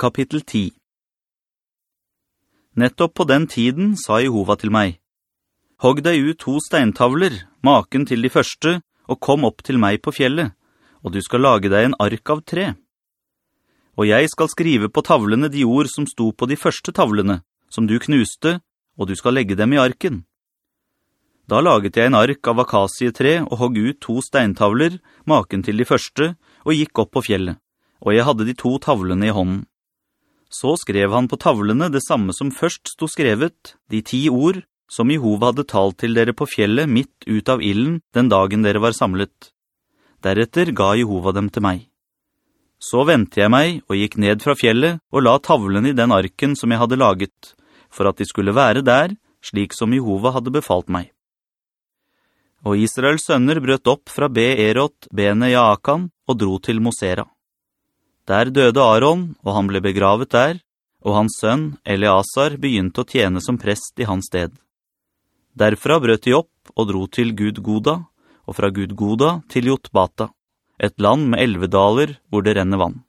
Kapittel 10 Nettopp på den tiden sa Jehova til meg, «Hogg deg ut to steintavler, maken til de første, og kom opp til meg på fjellet, og du skal lage deg en ark av tre. Og jeg skal skrive på tavlene de ord som sto på de første tavlene, som du knuste, og du skal legge dem i arken. Da laget jeg en ark av akasietre og hogg ut to steintavler, maken til de første, og gikk opp på fjellet, og jeg hadde de to tavlene i hånden. Så skrev han på tavlene det samme som først sto skrevet, de ti ord, som Jehova hadde talt til dere på fjellet midt ut av illen den dagen dere var samlet. Deretter ga Jehova dem til meg. Så ventet jeg meg og gikk ned fra fjellet og la tavlene i den arken som jeg hadde laget, for at de skulle være der, slik som Jehova hadde befalt meg. Og Israels sønner brøt opp fra Be-Erot, bene Jaakan, og dro til Mosera. Der døde Aaron, og han ble begravet der, og hans sønn, Eleazar, begynte å tjene som prest i hans sted. Derfra brøt de opp og dro til Gud Goda, og fra Gud Goda til Jotbata, et land med elvedaler hvor det renner vann.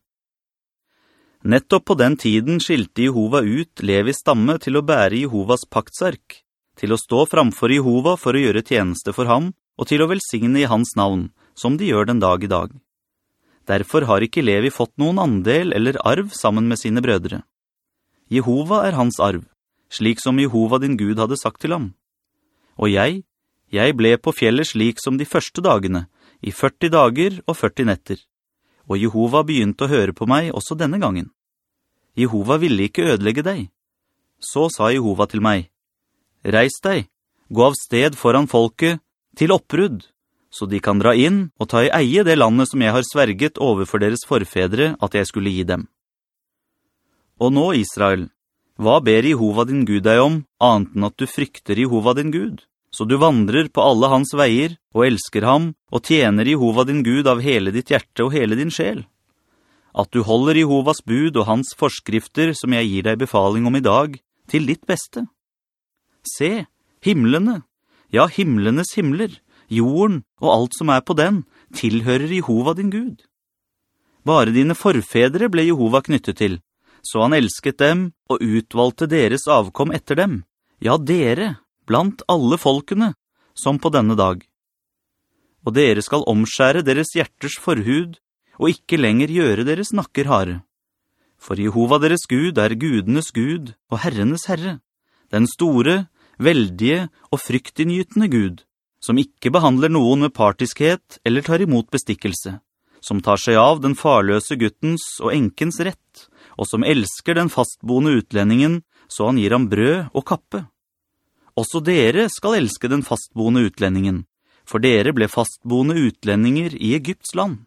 Nettopp på den tiden skilte Jehova ut Levis stamme til å bære Jehovas paktsark, til å stå framfor Jehova for å gjøre tjeneste for ham, og til å velsigne i hans navn, som de gjør den dag i dag. Derfor har ikke Levi fått noen andel eller arv sammen med sine brødre. Jehova er hans arv, slik som Jehova din Gud hadde sagt til ham. Og jeg, jeg ble på fjellet slik som de første dagene, i 40 dager og 40 netter. Og Jehova begynte å høre på meg også denne gangen. Jehova ville ikke ødelegge deg. Så sa Jehova til meg, «Reis deg, gå av sted foran folket, til opprudd, så de kan dra inn og ta i eie det landet som jeg har sverget overfor deres forfedre at jeg skulle gi dem. Og nå, Israel, hva ber Jehova din Gud deg om, annet enn at du frykter Jehova din Gud, så du vandrer på alle hans veier og elsker ham og tjener Jehova din Gud av hele ditt hjerte og hele din sjel? At du holder Jehovas bud og hans forskrifter som jeg gir deg befaling om i dag, til ditt beste. Se, himmelene, ja, himlenes himler, jorden og alt som er på den, tilhører Jehova din Gud. Bare dine forfedre ble Jehova knyttet til, så han elsket dem og utvalgte deres avkom etter dem, ja, dere, blant alle folkene, som på denne dag. Og dere skal omskjære deres hjerters forhud, og ikke lenger gjøre deres nakker hare. For Jehova deres Gud er gudenes Gud og Herrenes Herre, den store, veldige og fryktinngytende Gud, som ikke behandler noen med partiskhet eller tar imot bestikkelse, som tar seg av den farløse guttens og enkens rett, og som elsker den fastboende utlendingen, så han gir ham brød og kappe. Også dere skal elske den fastboende utlendingen, for dere ble fastboende utlendinger i Egypts land.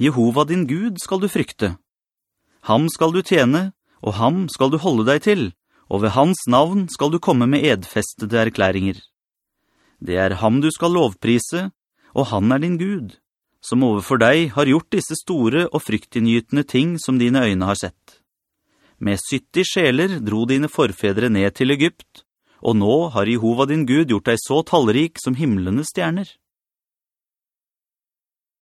Jehova din Gud skal du frykte. Ham skal du tjene, og ham skal du holde deg til, og ved hans navn skal du komme med edfestede erklæringer. Det er ham du skal lovprise, og han er din Gud, som overfor deg har gjort disse store og fryktinngytende ting som dine øyne har sett. Med 70 sjeler dro dine forfedre ned til Egypt, og nå har Jehova din Gud gjort deg så tallrik som himmelene stjerner.